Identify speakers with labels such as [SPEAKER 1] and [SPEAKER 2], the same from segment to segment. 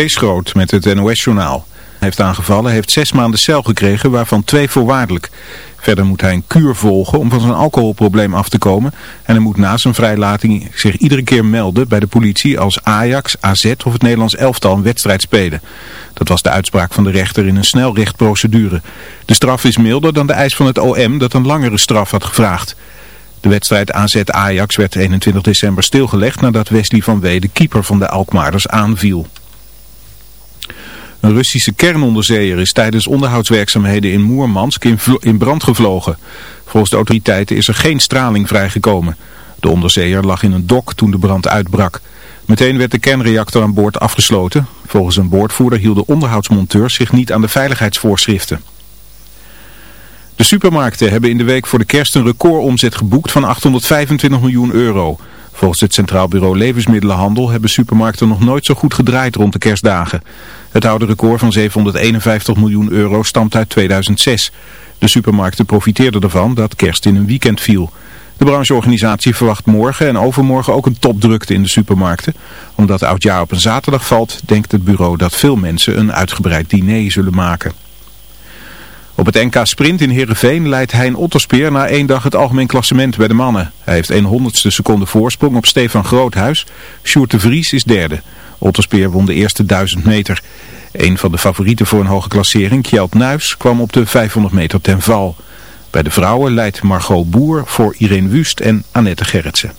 [SPEAKER 1] Kees met het NOS-journaal. heeft aangevallen, heeft zes maanden cel gekregen, waarvan twee voorwaardelijk. Verder moet hij een kuur volgen om van zijn alcoholprobleem af te komen. En hij moet na zijn vrijlating zich iedere keer melden bij de politie als Ajax, AZ of het Nederlands elftal een wedstrijd spelen. Dat was de uitspraak van de rechter in een snelrechtprocedure. De straf is milder dan de eis van het OM dat een langere straf had gevraagd. De wedstrijd AZ-Ajax werd 21 december stilgelegd nadat Wesley van Wee de keeper van de Alkmaarders aanviel. Een Russische kernonderzeeër is tijdens onderhoudswerkzaamheden in Moermansk in brand gevlogen. Volgens de autoriteiten is er geen straling vrijgekomen. De onderzeeër lag in een dok toen de brand uitbrak. Meteen werd de kernreactor aan boord afgesloten. Volgens een boordvoerder hielden onderhoudsmonteurs zich niet aan de veiligheidsvoorschriften. De supermarkten hebben in de week voor de kerst een recordomzet geboekt van 825 miljoen euro. Volgens het Centraal Bureau Levensmiddelenhandel hebben supermarkten nog nooit zo goed gedraaid rond de kerstdagen. Het oude record van 751 miljoen euro stamt uit 2006. De supermarkten profiteerden ervan dat kerst in een weekend viel. De brancheorganisatie verwacht morgen en overmorgen ook een topdrukte in de supermarkten. Omdat oudjaar op een zaterdag valt, denkt het bureau dat veel mensen een uitgebreid diner zullen maken. Op het NK Sprint in Heerenveen leidt Hein Otterspeer na één dag het algemeen klassement bij de mannen. Hij heeft een honderdste seconde voorsprong op Stefan Groothuis. Sjoerd de Vries is derde. Otterspeer won de eerste duizend meter. Een van de favorieten voor een hoge klassering, Kjeld Nuis, kwam op de 500 meter ten val. Bij de vrouwen leidt Margot Boer voor Irene Wust en Annette Gerritsen.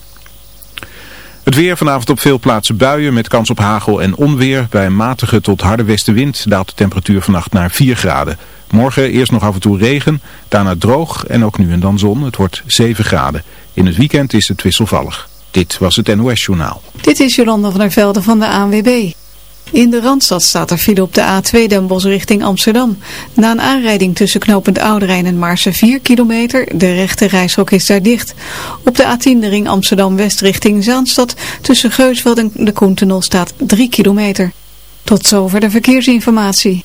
[SPEAKER 1] Het weer vanavond op veel plaatsen buien met kans op hagel en onweer. Bij een matige tot harde westenwind daalt de temperatuur vannacht naar 4 graden. Morgen eerst nog af en toe regen, daarna droog en ook nu en dan zon. Het wordt 7 graden. In het weekend is het wisselvallig. Dit was het NOS Journaal.
[SPEAKER 2] Dit is Jolanda van der Velde van de ANWB. In de Randstad staat er file op de A2 Den Bosch richting Amsterdam. Na een aanrijding tussen knooppunt Ouderijn en Maarse 4 kilometer, de rechte reishok is daar dicht. Op de A10 de ring Amsterdam-West richting Zaanstad, tussen Geusveld en de Koentunnel staat 3 kilometer. Tot zover de verkeersinformatie.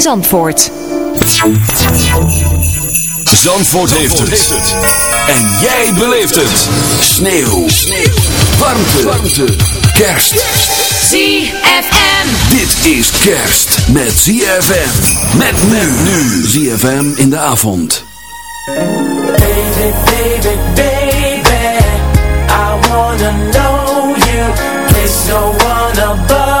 [SPEAKER 3] Zandvoort.
[SPEAKER 4] Zandvoort, heeft, het. En jij beleeft het. Sneeuw. Sneeuw. Warmte. Warmte. Kerst.
[SPEAKER 3] ZFM.
[SPEAKER 4] Dit is kerst met ZFM. Met men nu. ZFM in de avond.
[SPEAKER 5] Baby, baby, baby. I wanna know you. There's no one above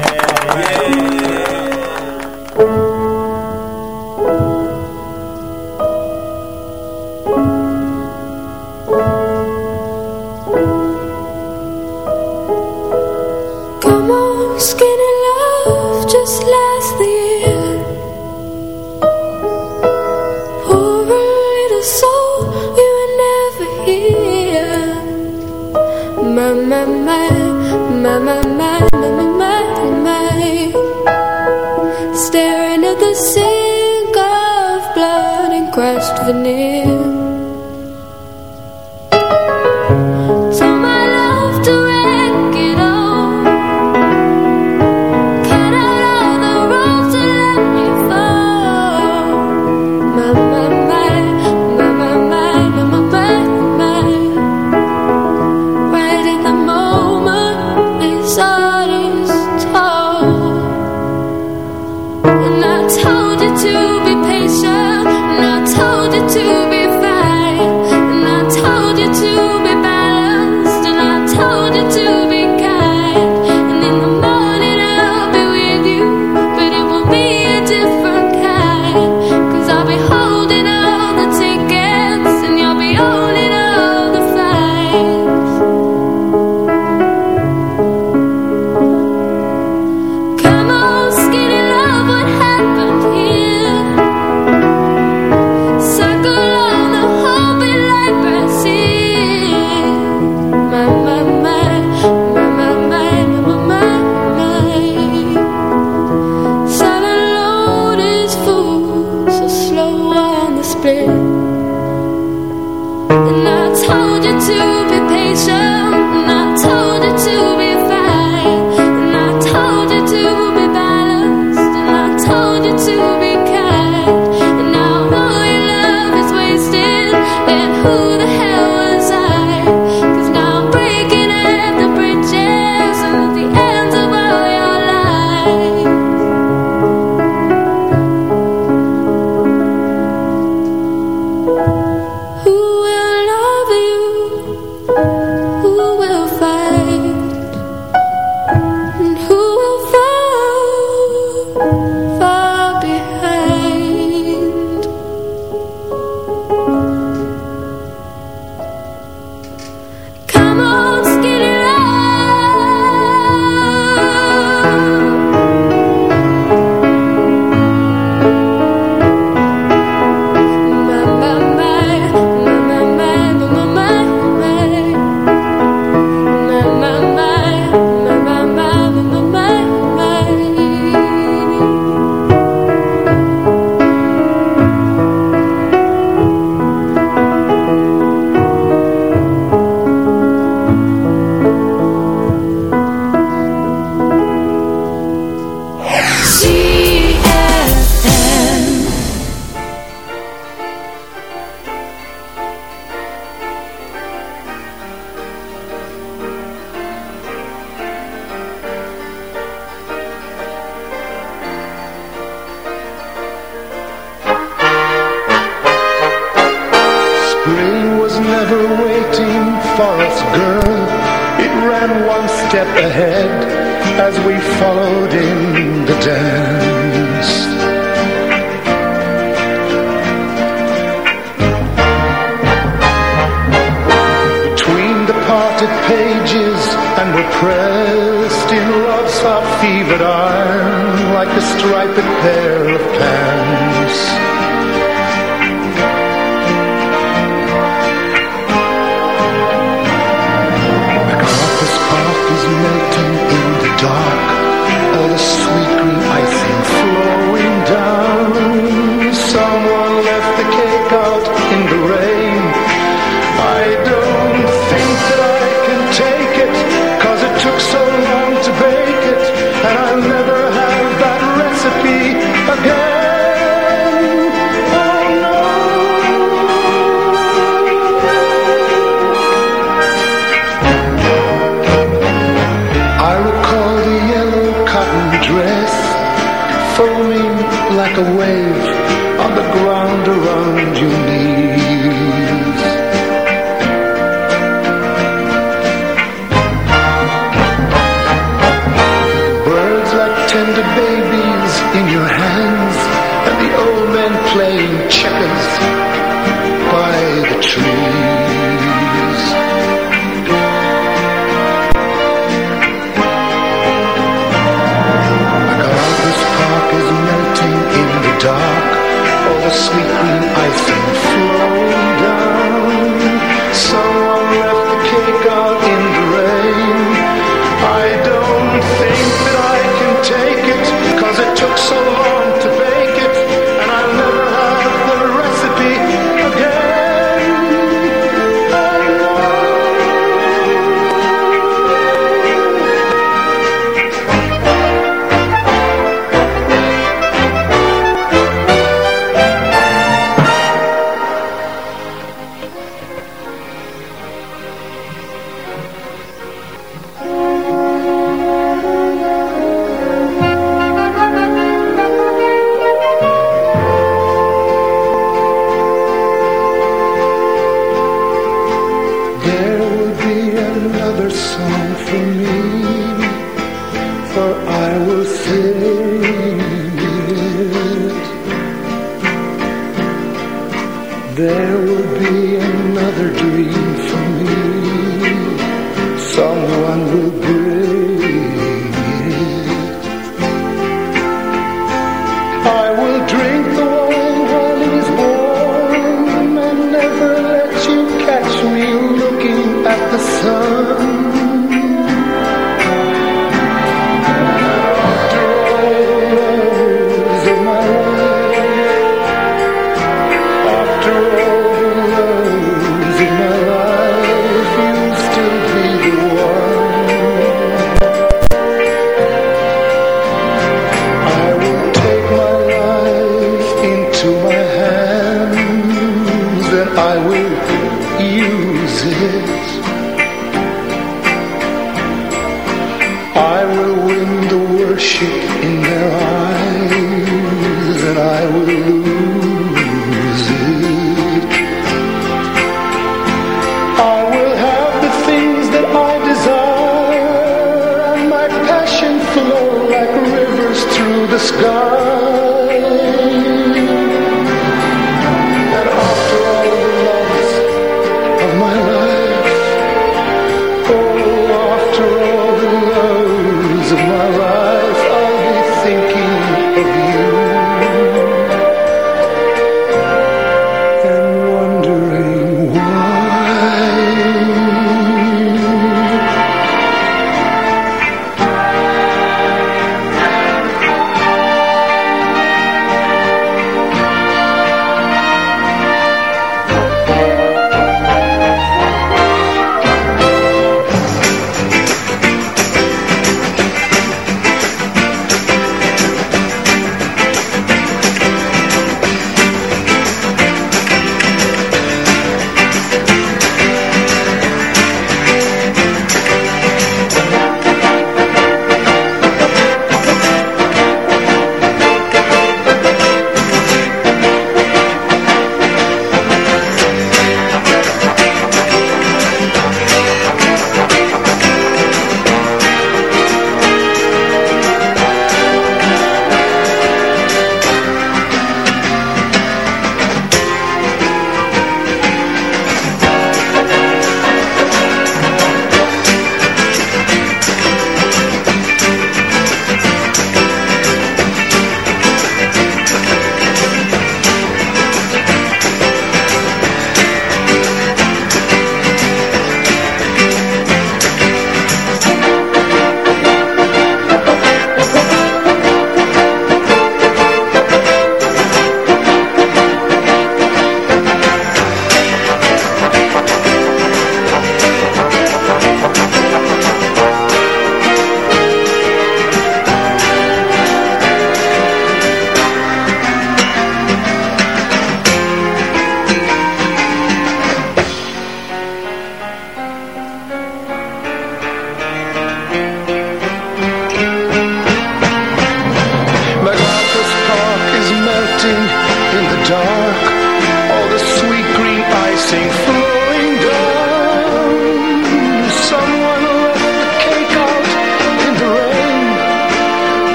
[SPEAKER 6] True.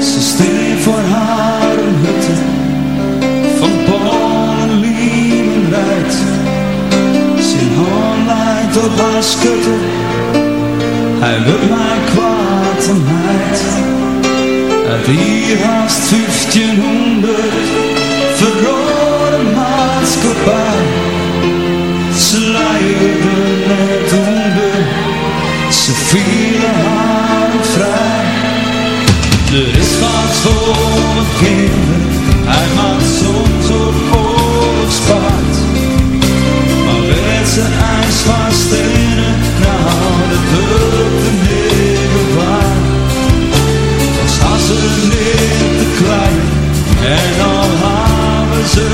[SPEAKER 7] Ze streef voor haar hutte van bonen lieven leid. Zijn hand leidt op
[SPEAKER 8] haar schutte, hij wil mij kwaad en heid. Uit hier haast 1500 verrode maatschappij. Ze leiden net onder, ze vielen er is vaak voor kinderen, hij maakt soms ook oorlogspaard. Maar werd zijn ijs van stenen, nou dat hulp de middel waar. Als hassen in te klein, en al hebben ze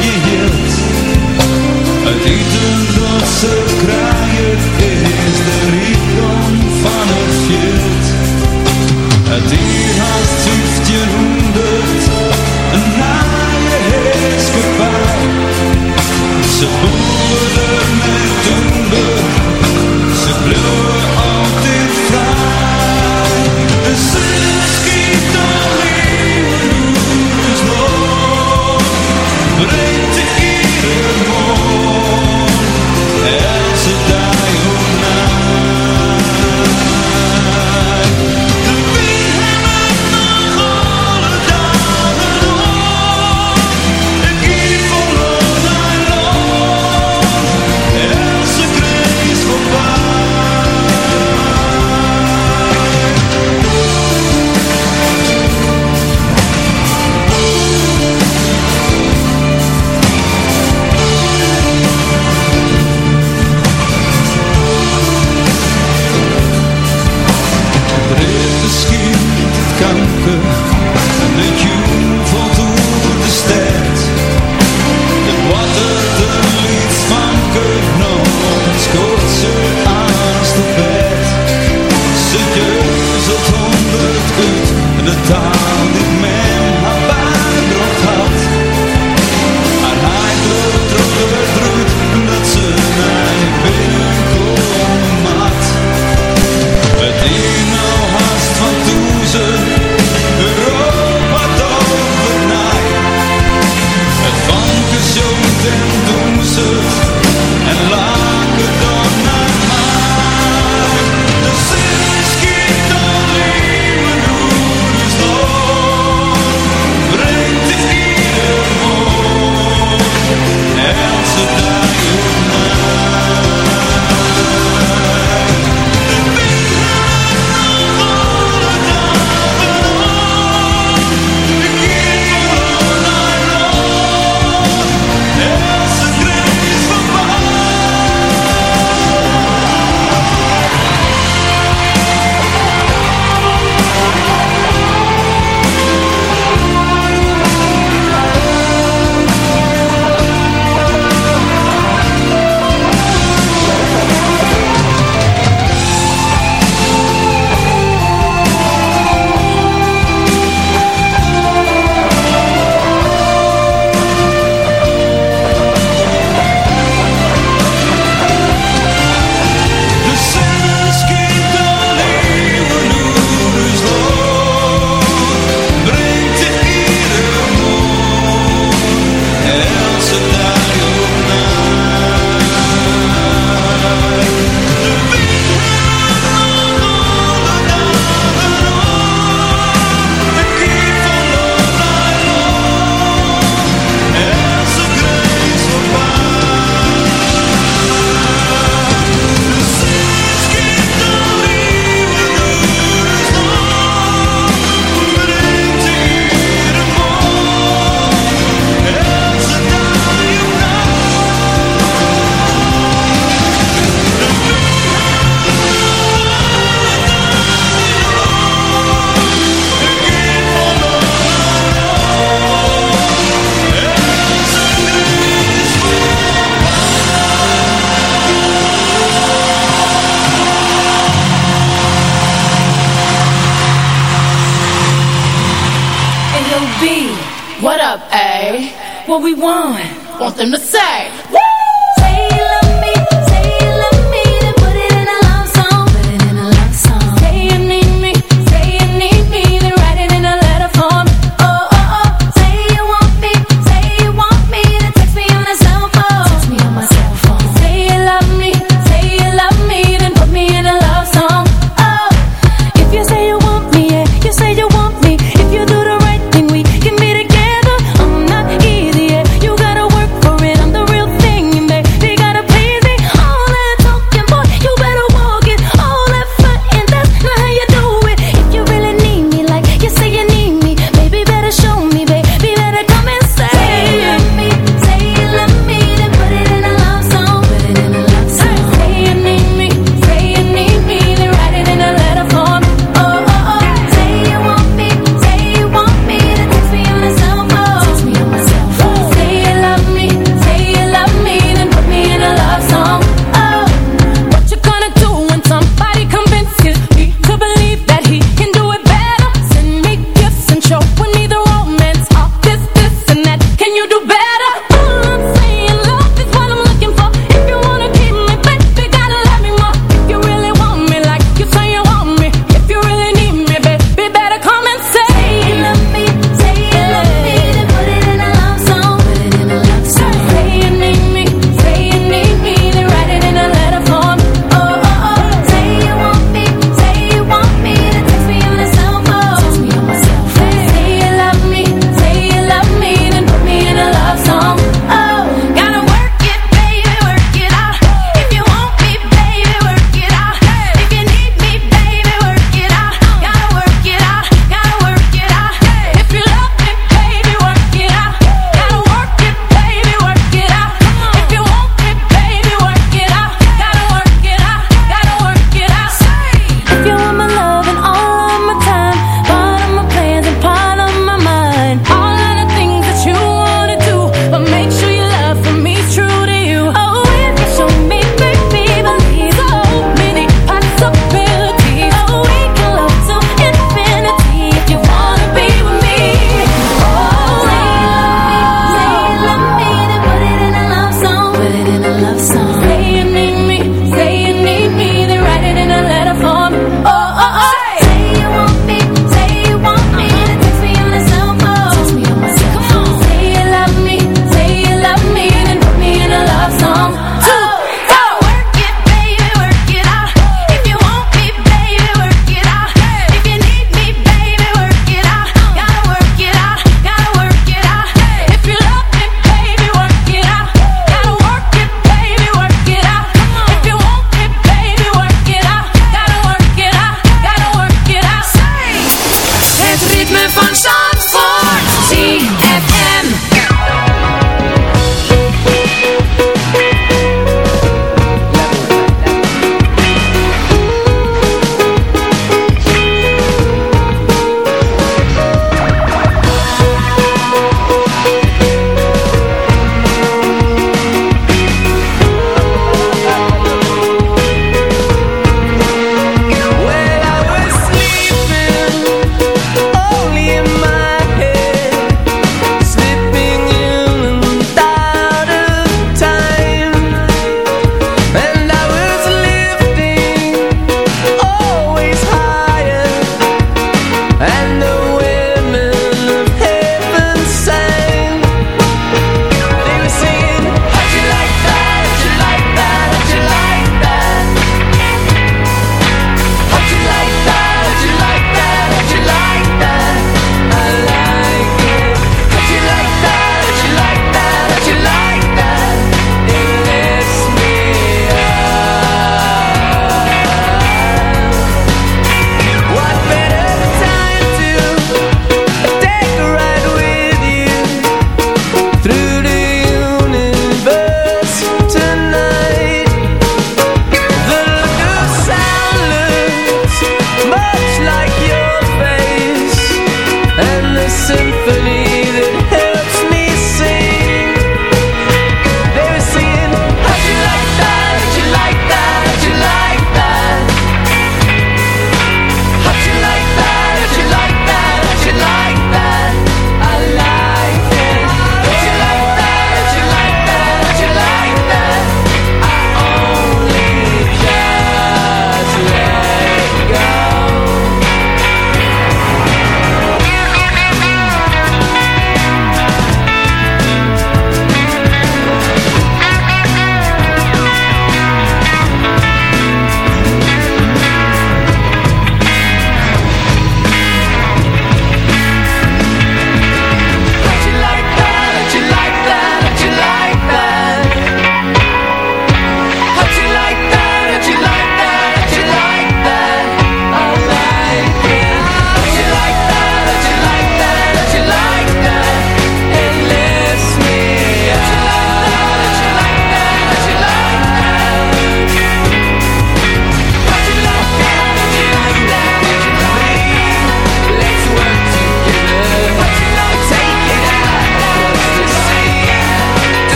[SPEAKER 8] geheeld. Het eten dat ze krijgen.
[SPEAKER 4] segundos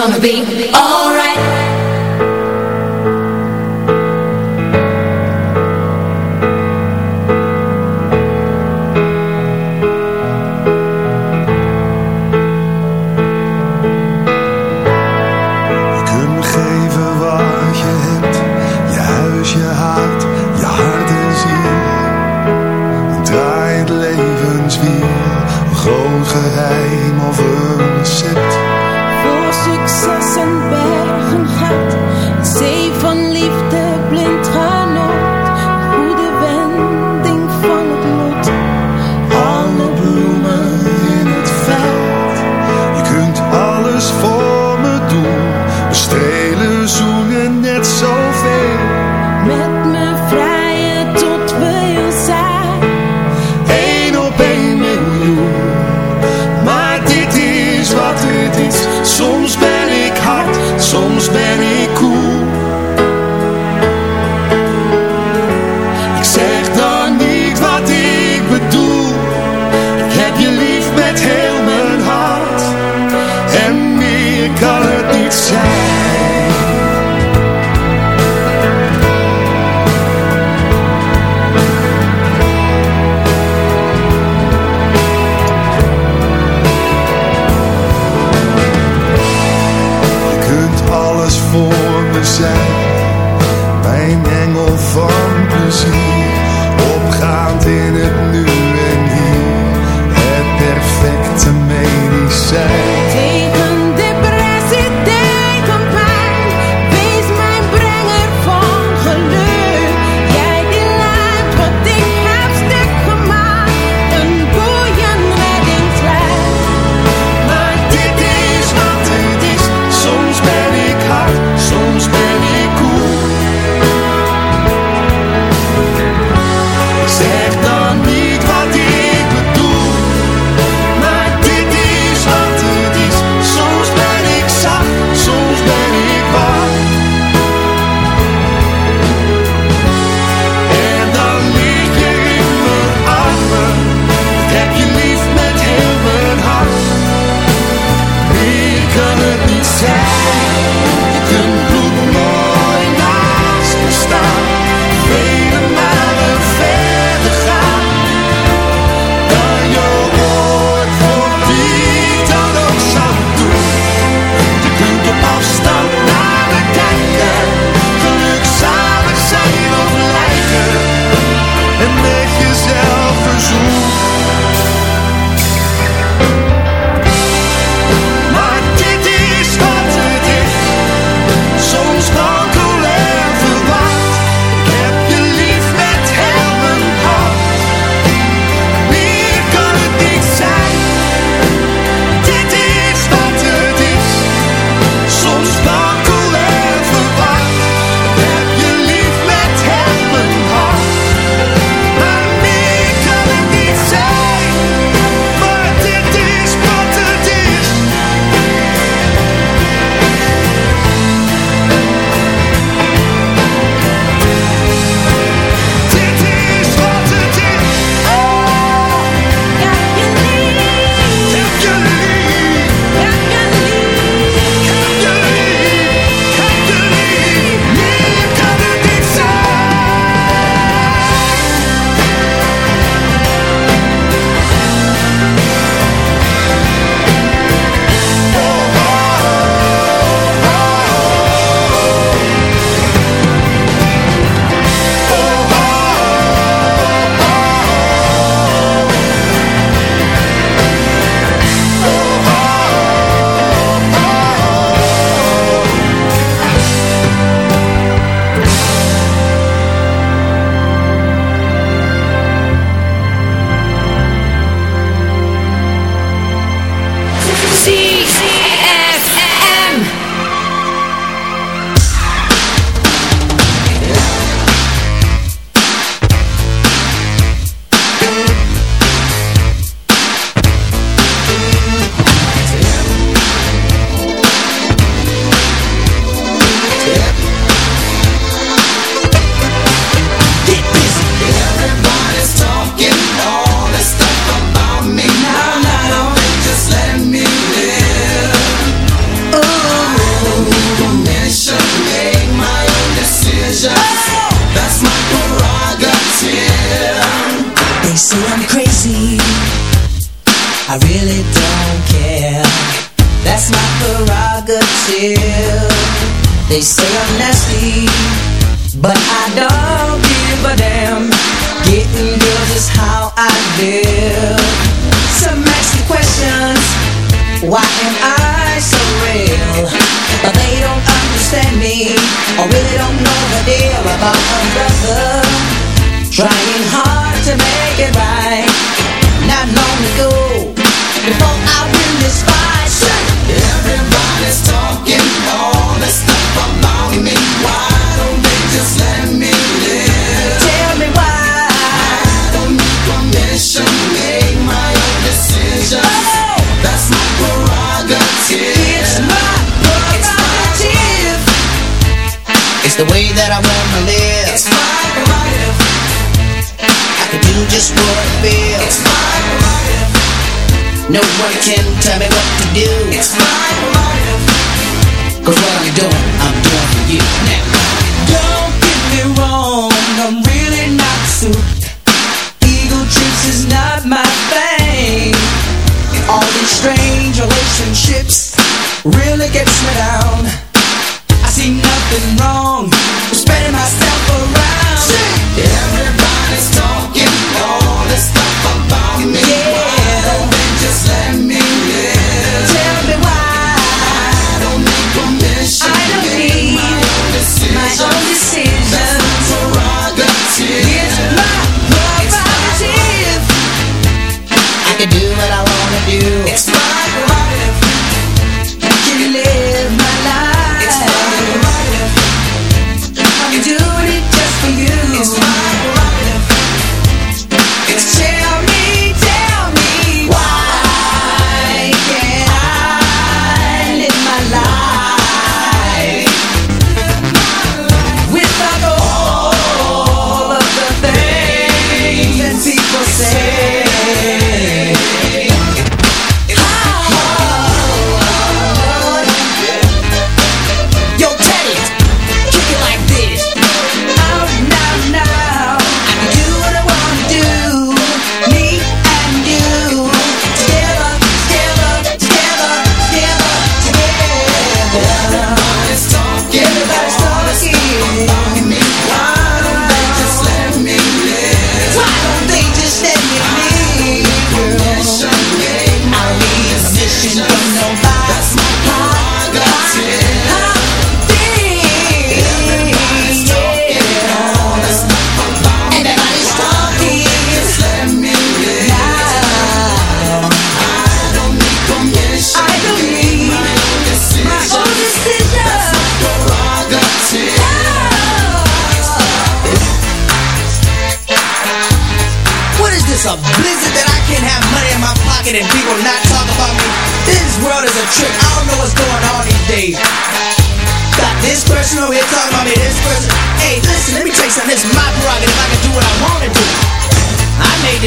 [SPEAKER 9] Maar dit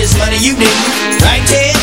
[SPEAKER 10] this money you need, Right
[SPEAKER 11] there.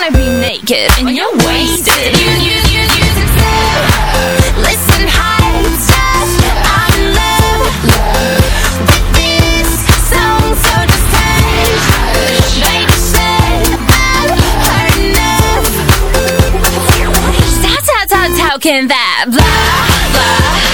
[SPEAKER 11] wanna be naked and you're wasted. You, you, you, you should tell. Listen, high stuff. I'm in love, love with this song, so just hang. Baby, shut up, heard enough. That's how, that's how, how that blah blah.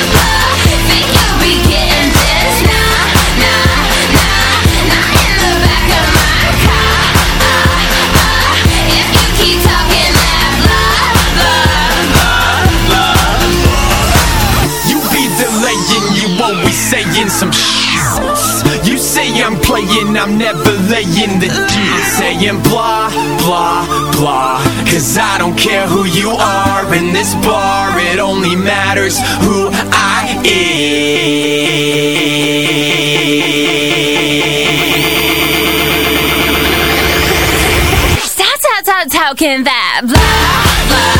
[SPEAKER 12] saying I'm never laying the deal. Saying blah, blah, blah. Cause I don't care who you are in this bar, it only matters who I am.
[SPEAKER 11] Stop, stop, stop talking that blah, blah.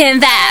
[SPEAKER 9] 现在